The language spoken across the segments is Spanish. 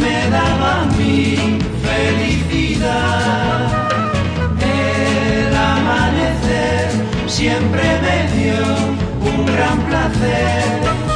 me daba mi felicidad. El amanecer siempre me dio un gran placer.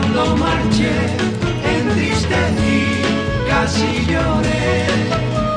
Cuando marché, entristecí, casi lloré.